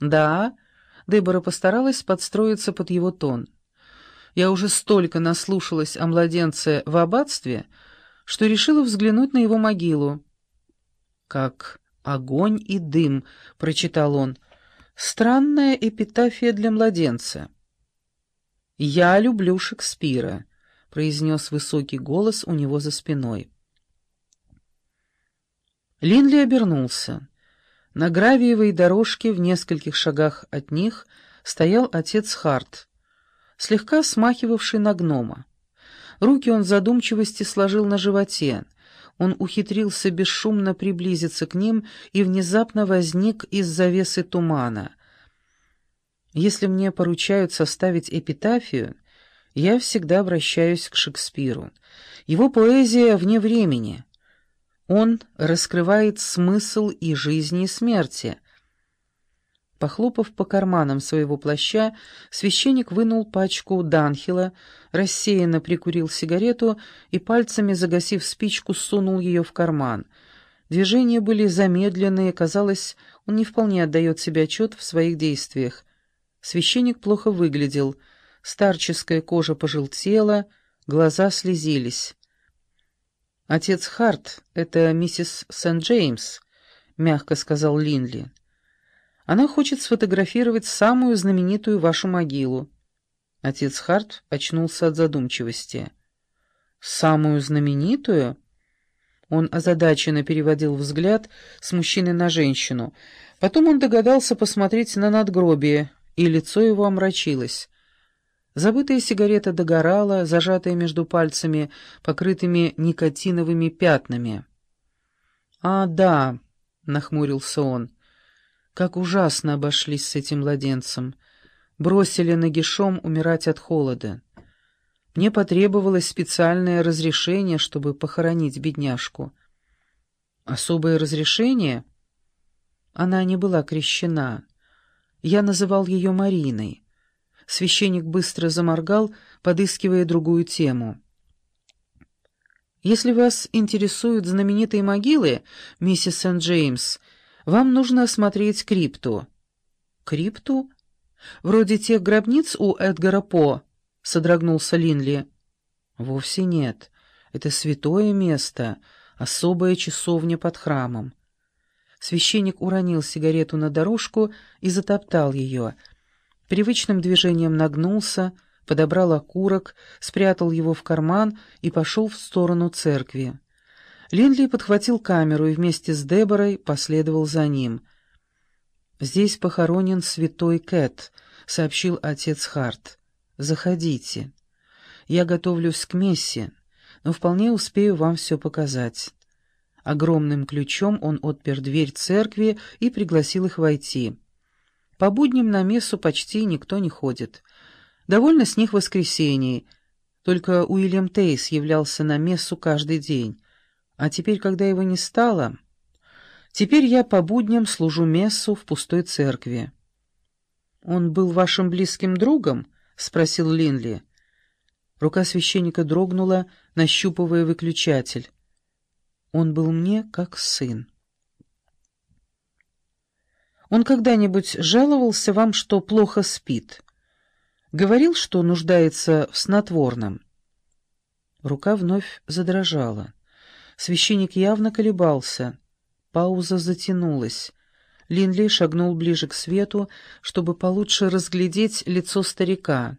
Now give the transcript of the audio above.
«Да», — Дебора постаралась подстроиться под его тон. «Я уже столько наслушалась о младенце в аббатстве, что решила взглянуть на его могилу». «Как огонь и дым», — прочитал он. «Странная эпитафия для младенца». «Я люблю Шекспира», — произнес высокий голос у него за спиной. Линли обернулся. На гравиевой дорожке в нескольких шагах от них стоял отец Харт, слегка смахивавший на гнома. Руки он в задумчивости сложил на животе. Он ухитрился бесшумно приблизиться к ним и внезапно возник из завесы тумана. Если мне поручают составить эпитафию, я всегда обращаюсь к Шекспиру. Его поэзия вне времени. Он раскрывает смысл и жизни, и смерти. Похлопав по карманам своего плаща, священник вынул пачку Данхила, рассеянно прикурил сигарету и, пальцами загасив спичку, сунул ее в карман. Движения были замедленные, казалось, он не вполне отдает себе отчет в своих действиях. Священник плохо выглядел, старческая кожа пожелтела, глаза слезились. «Отец Харт — это миссис Сент-Джеймс», — мягко сказал Линли. «Она хочет сфотографировать самую знаменитую вашу могилу». Отец Харт очнулся от задумчивости. «Самую знаменитую?» Он озадаченно переводил взгляд с мужчины на женщину. Потом он догадался посмотреть на надгробие, и лицо его омрачилось. Забытая сигарета догорала, зажатая между пальцами, покрытыми никотиновыми пятнами. «А, да», — нахмурился он, — «как ужасно обошлись с этим младенцем. Бросили нагишом умирать от холода. Мне потребовалось специальное разрешение, чтобы похоронить бедняжку». «Особое разрешение?» Она не была крещена. Я называл ее Мариной. Священник быстро заморгал, подыскивая другую тему. «Если вас интересуют знаменитые могилы, миссис Сент-Джеймс, вам нужно осмотреть крипту». «Крипту? Вроде тех гробниц у Эдгара По», — содрогнулся Линли. «Вовсе нет. Это святое место, особая часовня под храмом». Священник уронил сигарету на дорожку и затоптал ее — Привычным движением нагнулся, подобрал окурок, спрятал его в карман и пошел в сторону церкви. Линли подхватил камеру и вместе с Деборой последовал за ним. «Здесь похоронен святой Кэт», — сообщил отец Харт. «Заходите. Я готовлюсь к мессе, но вполне успею вам все показать». Огромным ключом он отпер дверь церкви и пригласил их войти. По будням на мессу почти никто не ходит. Довольно с них воскресений. Только Уильям Тейс являлся на мессу каждый день. А теперь, когда его не стало... Теперь я по будням служу мессу в пустой церкви. «Он был вашим близким другом?» — спросил Линли. Рука священника дрогнула, нащупывая выключатель. «Он был мне как сын». Он когда-нибудь жаловался вам, что плохо спит? Говорил, что нуждается в снотворном?» Рука вновь задрожала. Священник явно колебался. Пауза затянулась. Линли шагнул ближе к свету, чтобы получше разглядеть лицо старика.